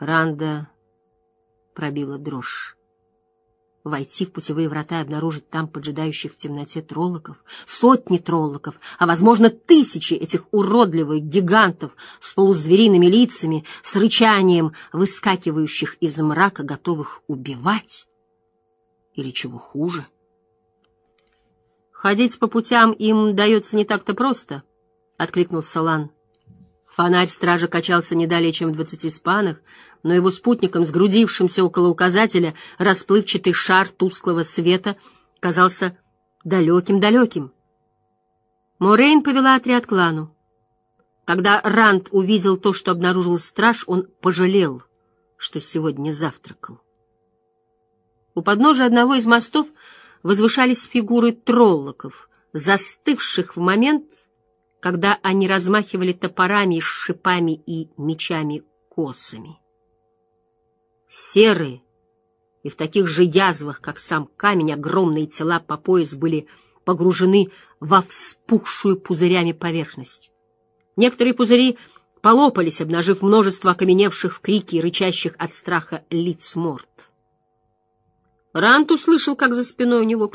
Ранда пробила дрожь. Войти в путевые врата и обнаружить там поджидающих в темноте троллоков, сотни троллоков, а, возможно, тысячи этих уродливых гигантов с полузвериными лицами, с рычанием, выскакивающих из мрака, готовых убивать. Или чего хуже. Ходить по путям им дается не так-то просто, — откликнулся Лан. Фонарь стража качался не далее, чем в двадцати спанах, но его спутником, сгрудившимся около указателя, расплывчатый шар тусклого света казался далеким-далеким. Морейн повела отряд клану. Когда Ранд увидел то, что обнаружил страж, он пожалел, что сегодня завтракал. У подножия одного из мостов возвышались фигуры троллоков, застывших в момент, когда они размахивали топорами, шипами и мечами-косами. Серые и в таких же язвах, как сам камень, огромные тела по пояс были погружены во вспухшую пузырями поверхность. Некоторые пузыри полопались, обнажив множество окаменевших в крике и рычащих от страха лиц морд. Рант услышал, как за спиной у него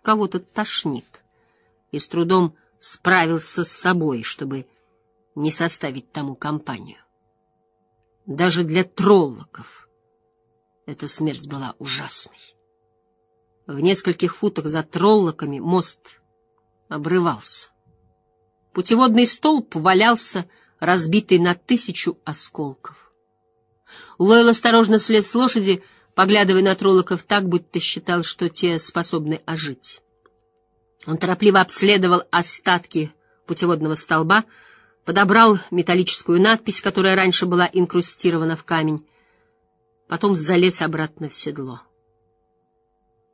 кого-то тошнит, и с трудом справился с собой, чтобы не составить тому компанию. Даже для троллоков эта смерть была ужасной. В нескольких футах за троллоками мост обрывался. Путеводный столб валялся, разбитый на тысячу осколков. Лойл осторожно слез с лошади, поглядывая на троллоков так, будто считал, что те способны ожить. Он торопливо обследовал остатки путеводного столба, подобрал металлическую надпись, которая раньше была инкрустирована в камень, потом залез обратно в седло.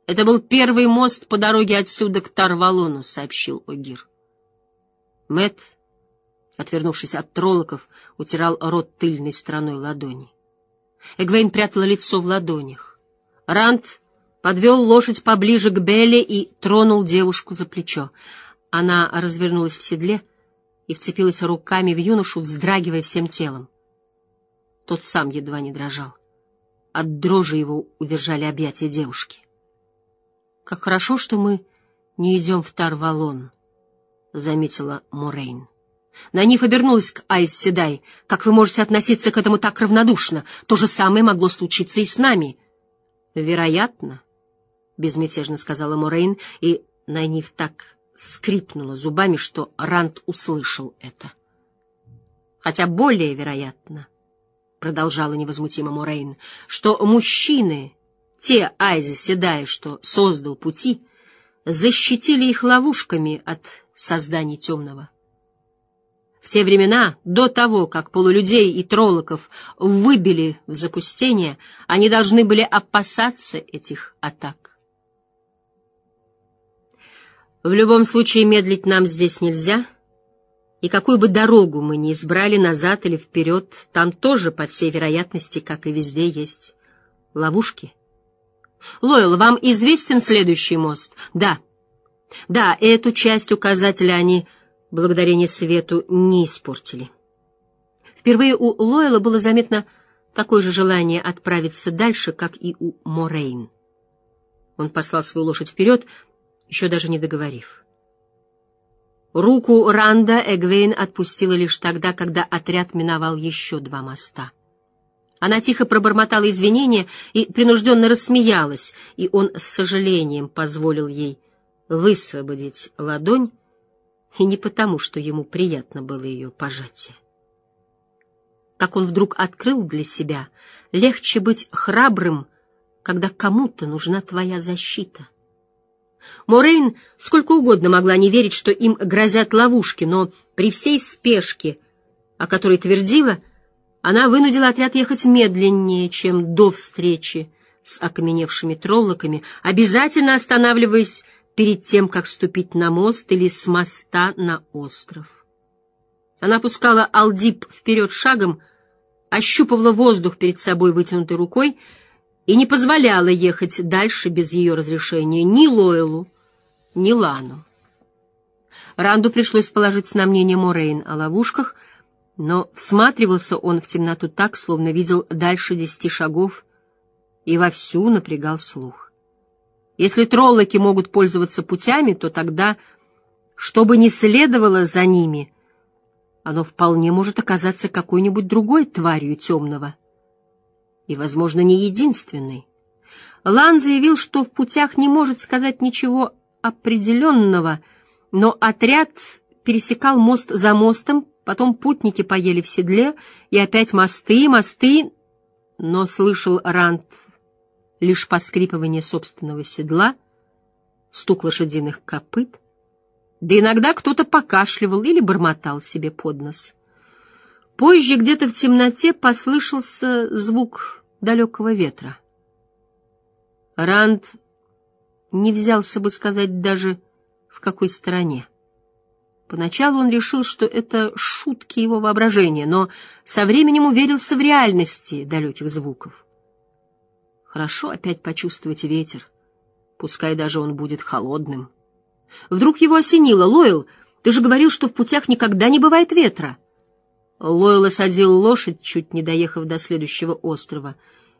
«Это был первый мост по дороге отсюда к Тарвалону», — сообщил Огир. Мэт, отвернувшись от троллоков, утирал рот тыльной стороной ладони. Эгвейн прятала лицо в ладонях. Ранд подвел лошадь поближе к Белле и тронул девушку за плечо. Она развернулась в седле и вцепилась руками в юношу, вздрагивая всем телом. Тот сам едва не дрожал. От дрожи его удержали объятия девушки. «Как хорошо, что мы не идем в Тарвалон», — заметила Морейн. Найнив обернулась к Айс Седай. «Как вы можете относиться к этому так равнодушно? То же самое могло случиться и с нами». «Вероятно», — безмятежно сказала Морейн, и Найнив так скрипнула зубами, что Ранд услышал это. «Хотя более вероятно», — продолжала невозмутимо Морейн, — «что мужчины, те Айз Седай, что создал пути, защитили их ловушками от созданий темного». В те времена, до того, как полулюдей и троллоков выбили в запустение, они должны были опасаться этих атак. В любом случае медлить нам здесь нельзя, и какую бы дорогу мы ни избрали назад или вперед, там тоже, по всей вероятности, как и везде, есть ловушки. Лойл, вам известен следующий мост? Да. Да, эту часть указателя они благодарение свету не испортили. Впервые у Лойла было заметно такое же желание отправиться дальше, как и у Морейн. Он послал свою лошадь вперед, еще даже не договорив. Руку Ранда Эгвейн отпустила лишь тогда, когда отряд миновал еще два моста. Она тихо пробормотала извинения и принужденно рассмеялась, и он с сожалением позволил ей высвободить ладонь и не потому, что ему приятно было ее пожатие. Как он вдруг открыл для себя, легче быть храбрым, когда кому-то нужна твоя защита. Морейн сколько угодно могла не верить, что им грозят ловушки, но при всей спешке, о которой твердила, она вынудила отряд ехать медленнее, чем до встречи с окаменевшими троллоками, обязательно останавливаясь перед тем, как ступить на мост или с моста на остров. Она пускала Алдип вперед шагом, ощупывала воздух перед собой вытянутой рукой и не позволяла ехать дальше без ее разрешения ни Лоэлу, ни Лану. Ранду пришлось положиться на мнение Морейн о ловушках, Но всматривался он в темноту так, словно видел дальше десяти шагов, и вовсю напрягал слух. Если троллоки могут пользоваться путями, то тогда, что бы ни следовало за ними, оно вполне может оказаться какой-нибудь другой тварью темного. И, возможно, не единственной. Лан заявил, что в путях не может сказать ничего определенного, но отряд пересекал мост за мостом, потом путники поели в седле, и опять мосты, мосты, но слышал Рант лишь поскрипывание собственного седла, стук лошадиных копыт, да иногда кто-то покашливал или бормотал себе под нос. Позже где-то в темноте послышался звук далекого ветра. Ранд не взялся бы сказать даже, в какой стороне. Поначалу он решил, что это шутки его воображения, но со временем уверился в реальности далеких звуков. Хорошо опять почувствовать ветер, пускай даже он будет холодным. Вдруг его осенило. «Лойл, ты же говорил, что в путях никогда не бывает ветра». Лойл осадил лошадь, чуть не доехав до следующего острова,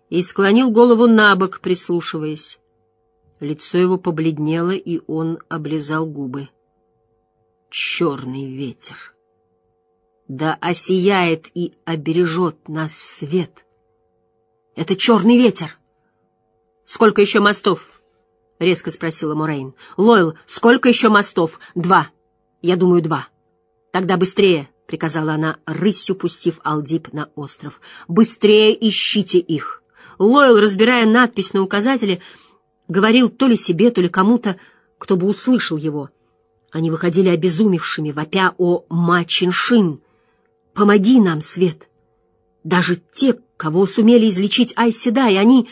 и склонил голову на бок, прислушиваясь. Лицо его побледнело, и он облизал губы. Черный ветер. Да осияет и обережет нас свет. Это черный ветер. Сколько еще мостов? — резко спросила Морейн. — Лойл, сколько еще мостов? — Два. Я думаю, два. — Тогда быстрее, — приказала она, рысью пустив Алдип на остров. — Быстрее ищите их. Лойл, разбирая надпись на указателе, говорил то ли себе, то ли кому-то, кто бы услышал его. Они выходили обезумевшими, вопя о Мачиншин. «Помоги нам, Свет!» Даже те, кого сумели излечить Айседа, и они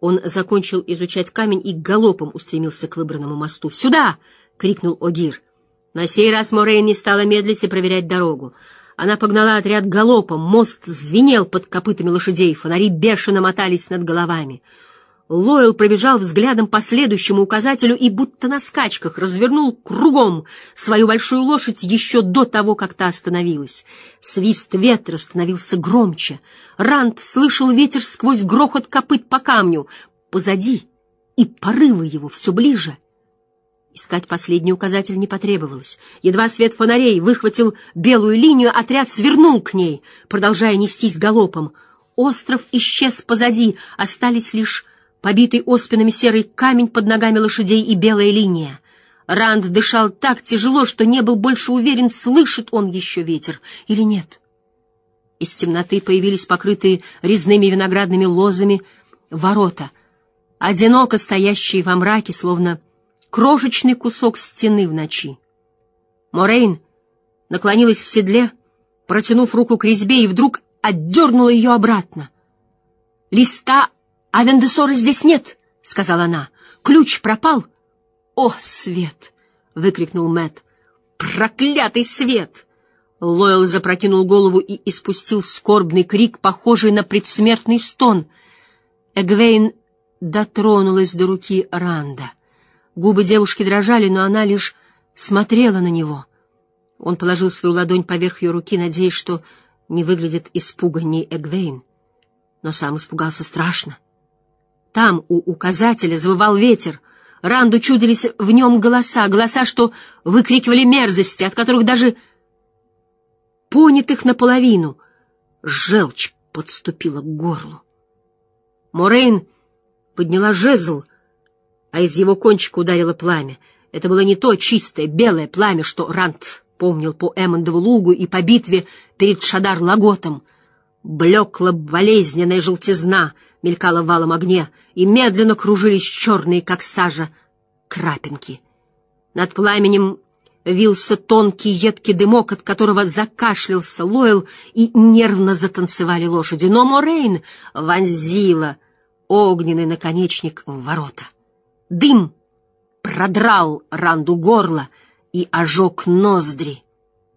он закончил изучать камень и галопом устремился к выбранному мосту. «Сюда!» — крикнул Огир. На сей раз Морейн не стала медлить и проверять дорогу. Она погнала отряд галопом, мост звенел под копытами лошадей, фонари бешено мотались над головами — Лойл пробежал взглядом по следующему указателю и будто на скачках развернул кругом свою большую лошадь еще до того, как та остановилась. Свист ветра становился громче. Ранд слышал ветер сквозь грохот копыт по камню. Позади и порывы его все ближе. Искать последний указатель не потребовалось. Едва свет фонарей выхватил белую линию, отряд свернул к ней, продолжая нестись галопом. Остров исчез позади, остались лишь побитый оспинами серый камень под ногами лошадей и белая линия. Ранд дышал так тяжело, что не был больше уверен, слышит он еще ветер или нет. Из темноты появились покрытые резными виноградными лозами ворота, одиноко стоящие во мраке, словно крошечный кусок стены в ночи. Морейн наклонилась в седле, протянув руку к резьбе, и вдруг отдернула ее обратно. Листа «А Вендесора здесь нет», — сказала она. «Ключ пропал». «О, свет!» — выкрикнул Мэт. «Проклятый свет!» Лойл запрокинул голову и испустил скорбный крик, похожий на предсмертный стон. Эгвейн дотронулась до руки Ранда. Губы девушки дрожали, но она лишь смотрела на него. Он положил свою ладонь поверх ее руки, надеясь, что не выглядит испуганней Эгвейн. Но сам испугался страшно. Там у указателя завывал ветер. Ранду чудились в нем голоса, голоса, что выкрикивали мерзости, от которых даже понятых наполовину желчь подступила к горлу. Морейн подняла жезл, а из его кончика ударило пламя. Это было не то чистое белое пламя, что Ранд помнил по Эммондову лугу и по битве перед Шадар-Лаготом. Блекла болезненная желтизна — мелькала в валом огне, и медленно кружились черные, как сажа, крапинки. Над пламенем вился тонкий едкий дымок, от которого закашлялся Лойл, и нервно затанцевали лошади. Но Морейн вонзила огненный наконечник в ворота. Дым продрал Ранду горло и ожег ноздри.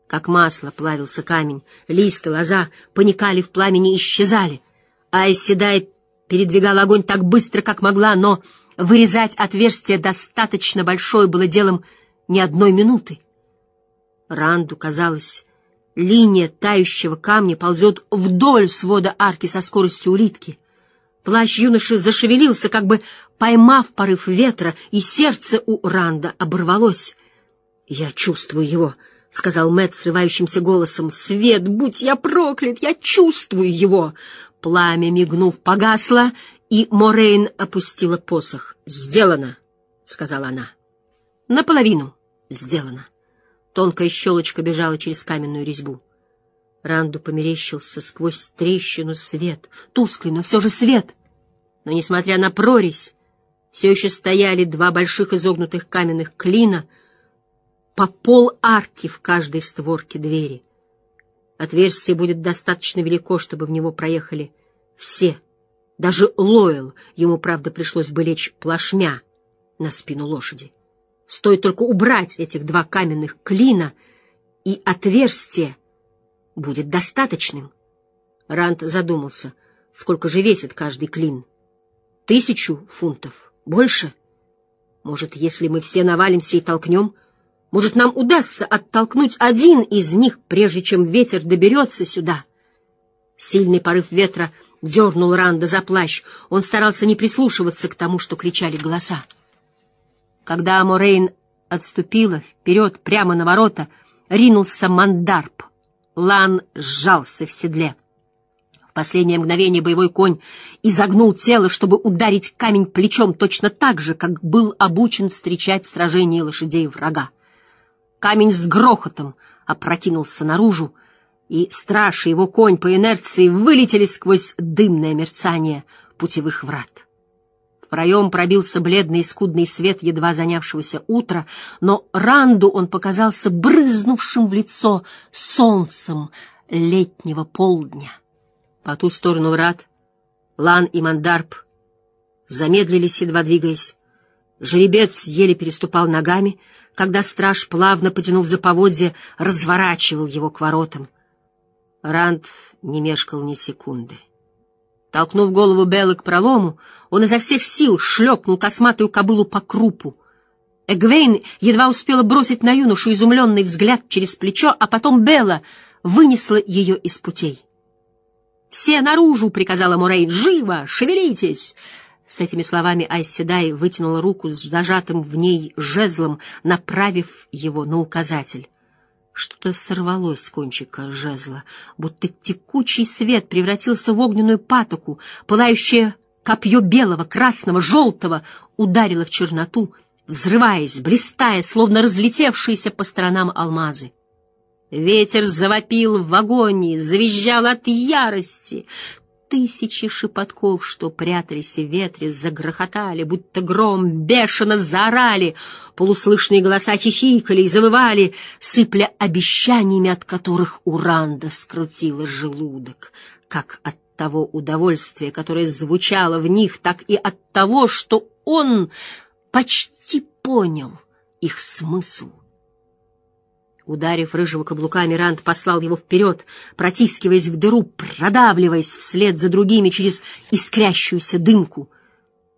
Как масло плавился камень, листы, лоза поникали в пламени и исчезали. Айседай передвигала огонь так быстро, как могла, но вырезать отверстие достаточно большое было делом не одной минуты. Ранду казалось, Линия тающего камня ползет вдоль свода арки со скоростью улитки. Плащ юноши зашевелился, как бы поймав порыв ветра, и сердце у Ранда оборвалось. — Я чувствую его, — сказал Мэтт срывающимся голосом. — Свет, будь я проклят, я чувствую его! Пламя, мигнув, погасло, и Морейн опустила посох. — Сделано, — сказала она. — Наполовину сделано. Тонкая щелочка бежала через каменную резьбу. Ранду померещился сквозь трещину свет, тусклый, но все же свет. Но, несмотря на прорезь, все еще стояли два больших изогнутых каменных клина по пол арки в каждой створке двери. Отверстие будет достаточно велико, чтобы в него проехали все. Даже Лоэл, ему, правда, пришлось бы лечь плашмя на спину лошади. Стоит только убрать этих два каменных клина, и отверстие будет достаточным. Ранд задумался, сколько же весит каждый клин. Тысячу фунтов? Больше? Может, если мы все навалимся и толкнем, может, нам удастся оттолкнуть один из них, прежде чем ветер доберется сюда? Сильный порыв ветра дернул Ранда за плащ. Он старался не прислушиваться к тому, что кричали голоса. Когда Морейн отступила вперед прямо на ворота, ринулся Мандарп. Лан сжался в седле. В последнее мгновение боевой конь изогнул тело, чтобы ударить камень плечом точно так же, как был обучен встречать в сражении лошадей врага. Камень с грохотом опрокинулся наружу, и страж и его конь по инерции вылетели сквозь дымное мерцание путевых врат проем пробился бледный и скудный свет едва занявшегося утра, но Ранду он показался брызнувшим в лицо солнцем летнего полдня. По ту сторону врат Лан и Мандарп замедлились, едва двигаясь. Жеребец еле переступал ногами, когда страж, плавно потянув за поводья, разворачивал его к воротам. Ранд не мешкал ни секунды. Толкнув голову Беллы к пролому, он изо всех сил шлепнул косматую кобылу по крупу. Эгвейн едва успела бросить на юношу изумленный взгляд через плечо, а потом Белла вынесла ее из путей. «Все наружу!» — приказала Мурейн. «Живо! Шевелитесь!» С этими словами Айседай вытянула руку с зажатым в ней жезлом, направив его на указатель. Что-то сорвалось с кончика жезла, будто текучий свет превратился в огненную патоку, пылающее копье белого, красного, желтого ударило в черноту, взрываясь, блистая, словно разлетевшиеся по сторонам алмазы. Ветер завопил в агонии, завизжал от ярости. Тысячи шепотков, что прятались в ветре, загрохотали, будто гром, бешено заорали. Полуслышные голоса хихикали и завывали, сыпля обещаниями, от которых Уранда скрутила желудок, как от того удовольствия, которое звучало в них, так и от того, что он почти понял их смысл. Ударив рыжего каблуками, Ранд послал его вперед, протискиваясь в дыру, продавливаясь вслед за другими через искрящуюся дымку.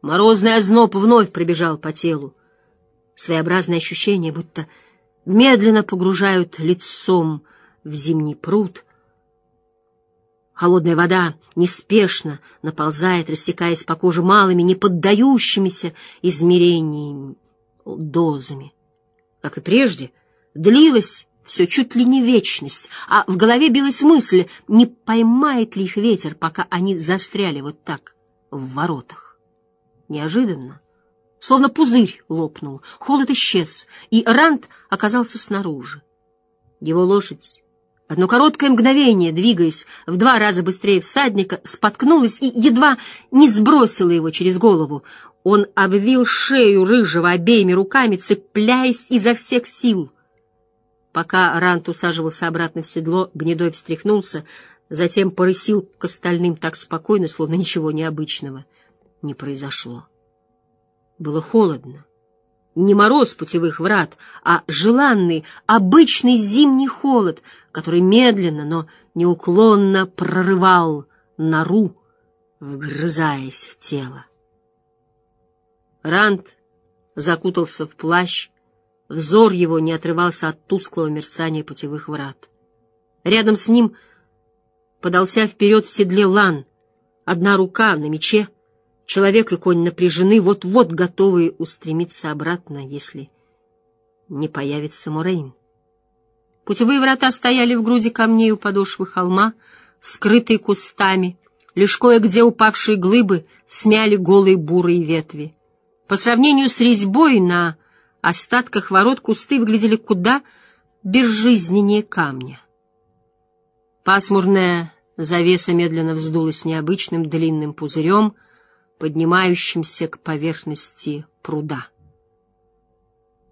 Морозный озноб вновь пробежал по телу. Своеобразное ощущение, будто медленно погружают лицом в зимний пруд. Холодная вода неспешно наползает, растекаясь по коже малыми, не поддающимися измерениями дозами. Как и прежде — длилась все чуть ли не вечность, а в голове билась мысль, не поймает ли их ветер, пока они застряли вот так в воротах. Неожиданно, словно пузырь лопнул, холод исчез, и Ранд оказался снаружи. Его лошадь, одно короткое мгновение, двигаясь в два раза быстрее всадника, споткнулась и едва не сбросила его через голову. Он обвил шею рыжего обеими руками, цепляясь изо всех сил — Пока Рант усаживался обратно в седло, Гнедой встряхнулся, затем порысил к остальным так спокойно, словно ничего необычного не произошло. Было холодно. Не мороз путевых врат, а желанный, обычный зимний холод, который медленно, но неуклонно прорывал нору, вгрызаясь в тело. Рант закутался в плащ, Взор его не отрывался от тусклого мерцания путевых врат. Рядом с ним подался вперед в седле лан. Одна рука на мече, человек и конь напряжены, вот-вот готовые устремиться обратно, если не появится Морейн. Путевые врата стояли в груди камней у подошвы холма, скрытые кустами, лишь кое-где упавшие глыбы смяли голые бурые ветви. По сравнению с резьбой на остатках ворот кусты выглядели куда безжизненнее камня. Пасмурная завеса медленно вздулась необычным длинным пузырем, поднимающимся к поверхности пруда.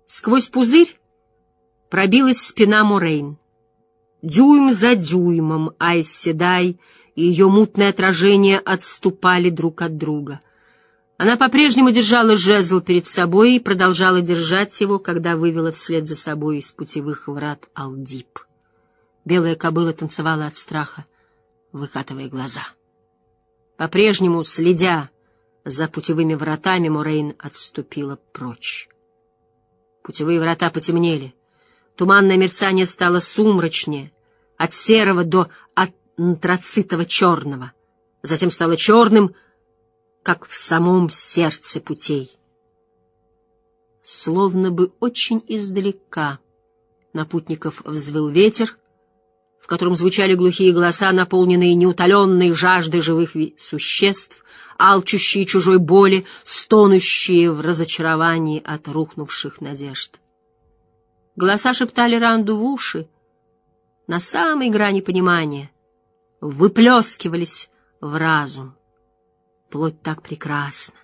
Сквозь пузырь пробилась спина Морейн. Дюйм за дюймом Айс Седай и ее мутное отражение отступали друг от друга. Она по-прежнему держала жезл перед собой и продолжала держать его, когда вывела вслед за собой из путевых врат Алдип. Белая кобыла танцевала от страха, выкатывая глаза. По-прежнему, следя за путевыми вратами, Морейн отступила прочь. Путевые врата потемнели — Туманное мерцание стало сумрачнее, от серого до антрацитово-черного, затем стало черным, как в самом сердце путей. Словно бы очень издалека на путников взвыл ветер, в котором звучали глухие голоса, наполненные неутоленной жаждой живых существ, алчущие чужой боли, стонущие в разочаровании от рухнувших надежд. Голоса шептали Ранду в уши, на самой грани понимания, выплескивались в разум. Плоть так прекрасна,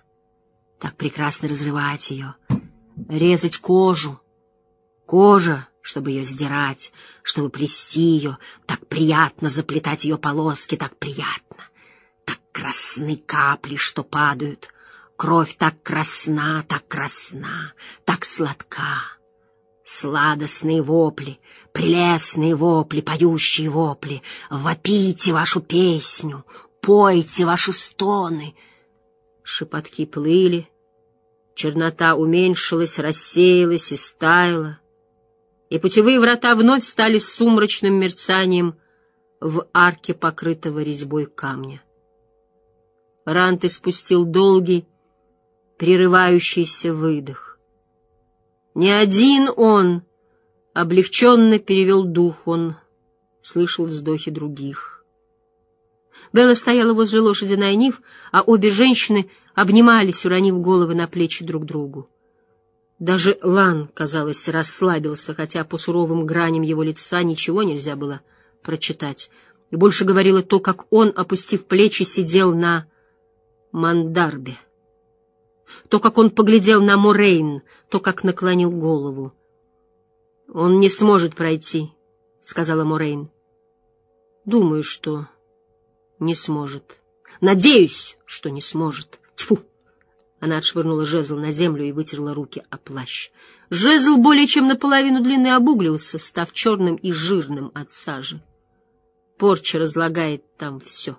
так прекрасно разрывать ее, резать кожу, кожа, чтобы ее сдирать, чтобы плести ее, так приятно заплетать ее полоски, так приятно, так красны капли, что падают, кровь так красна, так красна, так сладка. Сладостные вопли, прелестные вопли, поющие вопли, вопите вашу песню, пойте ваши стоны. Шепотки плыли, чернота уменьшилась, рассеялась и стаяла, и путевые врата вновь стали сумрачным мерцанием в арке, покрытого резьбой камня. Рант испустил долгий, прерывающийся выдох. Не один он облегченно перевел дух, он слышал вздохи других. Белла стояла возле лошади Найниф, а обе женщины обнимались, уронив головы на плечи друг другу. Даже Лан, казалось, расслабился, хотя по суровым граням его лица ничего нельзя было прочитать. Больше говорило то, как он, опустив плечи, сидел на мандарбе то, как он поглядел на Морейн, то, как наклонил голову. «Он не сможет пройти», — сказала Морейн. «Думаю, что не сможет. Надеюсь, что не сможет. Тьфу!» Она отшвырнула жезл на землю и вытерла руки о плащ. Жезл более чем наполовину длины обуглился, став черным и жирным от сажи. Порча разлагает там все.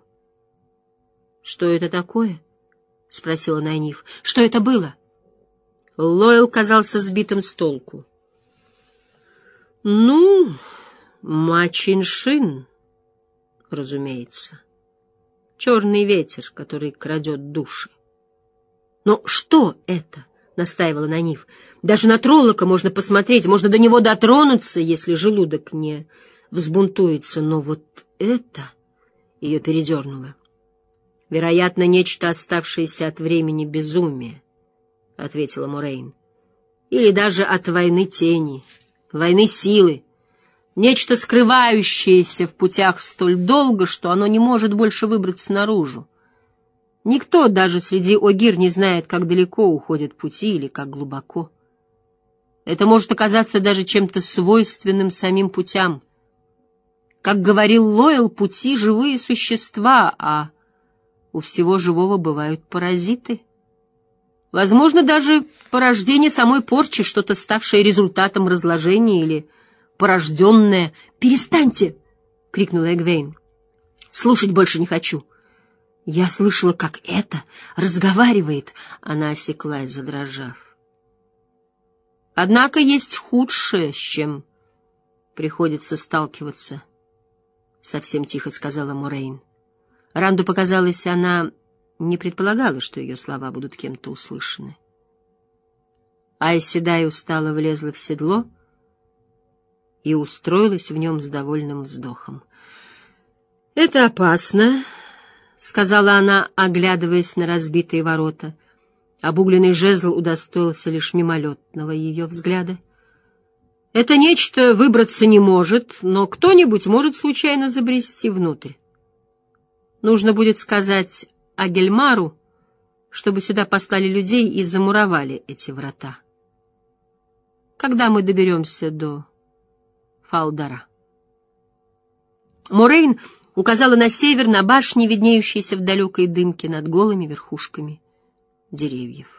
«Что это такое?» — спросила Найниф. — Что это было? Лойл казался сбитым с толку. — Ну, Мачиншин, разумеется. Черный ветер, который крадет души. — Но что это? — настаивала Найниф. — Даже на троллока можно посмотреть, можно до него дотронуться, если желудок не взбунтуется. Но вот это... Ее передернуло. Вероятно, нечто оставшееся от времени безумия, — ответила Морейн. Или даже от войны тени, войны силы. Нечто скрывающееся в путях столь долго, что оно не может больше выбраться наружу. Никто даже среди огир не знает, как далеко уходят пути или как глубоко. Это может оказаться даже чем-то свойственным самим путям. Как говорил Лойл, пути — живые существа, а у всего живого бывают паразиты. Возможно, даже порождение самой порчи, что-то ставшее результатом разложения или порожденное. «Перестаньте!» — крикнула Эгвейн. «Слушать больше не хочу». Я слышала, как это разговаривает. Она осеклась, задрожав. Однако есть худшее, с чем приходится сталкиваться. — совсем тихо сказала Морейн. Ранду показалось, она не предполагала, что ее слова будут кем-то услышаны. Айседай устало влезла в седло и устроилась в нем с довольным вздохом. — Это опасно, — сказала она, оглядываясь на разбитые ворота. Обугленный жезл удостоился лишь мимолетного ее взгляда. Это нечто выбраться не может, но кто-нибудь может случайно забрести внутрь. Нужно будет сказать Агельмару, чтобы сюда послали людей и замуровали эти врата. Когда мы доберемся до Фалдара? Морейн указала на север, на башни, виднеющиеся в далекой дымке над голыми верхушками деревьев.